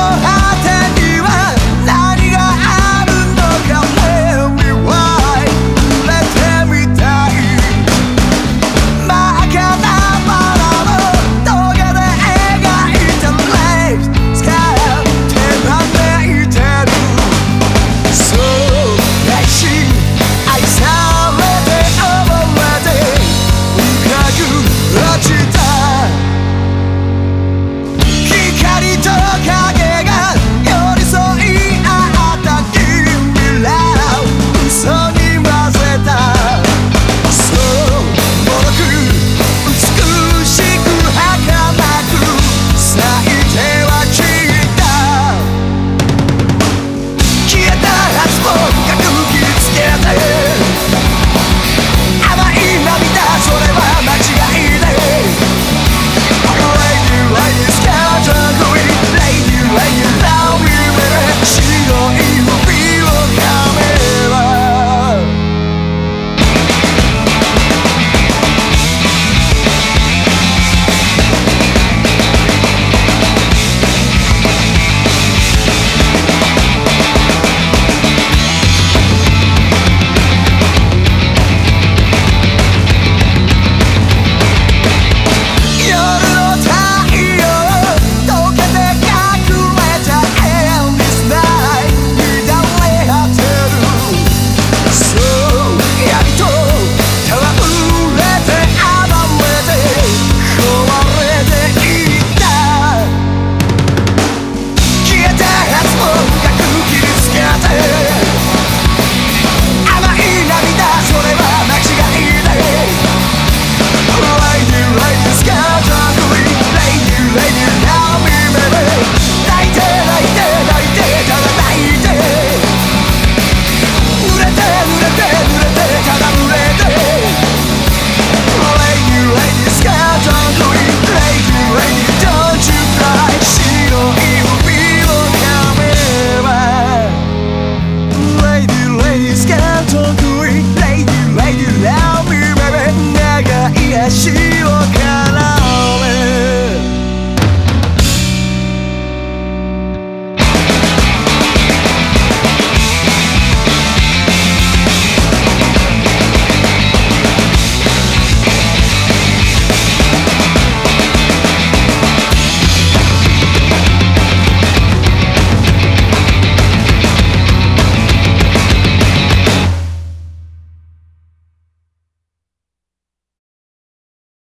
know how